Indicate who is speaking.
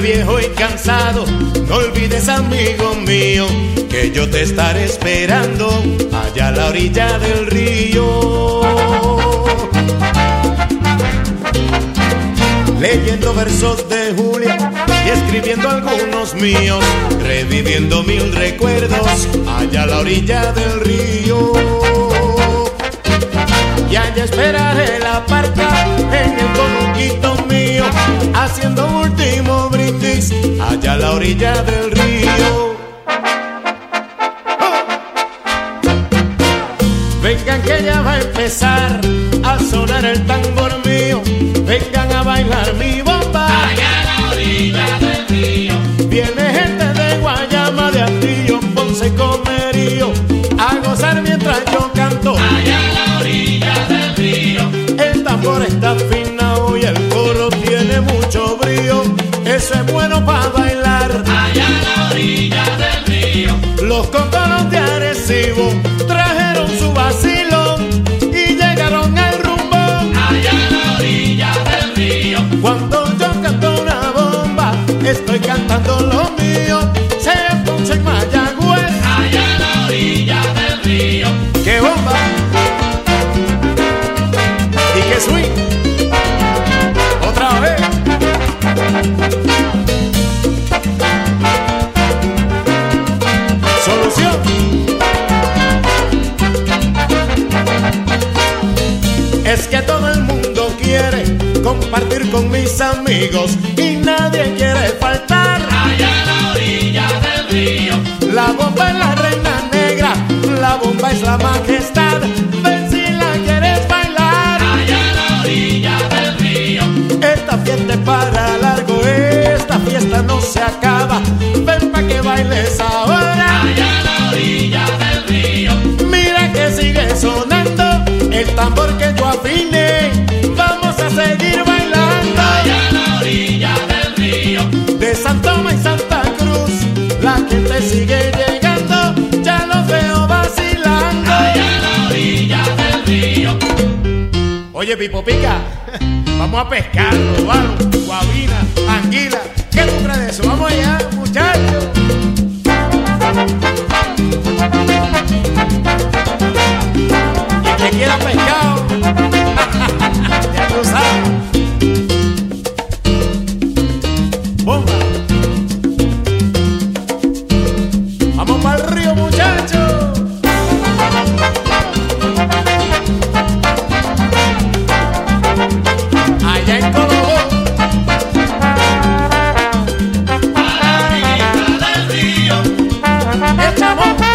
Speaker 1: viejo y cansado, no olvides amigo mío, que yo te estaré esperando allá a la orilla del río. Leyendo versos de Julia y escribiendo algunos míos, reviviendo mil recuerdos allá a la orilla del río. Y allá esperaré orilla del río. Vengan que ya va a empezar a sonar el tambor mío, vengan a bailar mi bomba.
Speaker 2: Allá a la orilla del río,
Speaker 1: Viene gente de Guayama, de Atillo, Ponce, Comerío, a gozar mientras yo canto.
Speaker 2: allá a la orilla del río,
Speaker 1: El tambor está afinado Los Es que todo el mundo quiere compartir con mis amigos y nadie quiere faltar. Vamos a seguir bailando.
Speaker 2: allá a la orilla del río,
Speaker 1: De Santa Toma y Santa Cruz, la gente sigue llegando. Ya los veo vacilando.
Speaker 2: allá a la orilla del río,
Speaker 1: Oye, Pipo Pica, vamos a pescar, robalo, guabina, anguila. ¿Qué tú crees de eso? Vamos allá, muchachos. Echamos a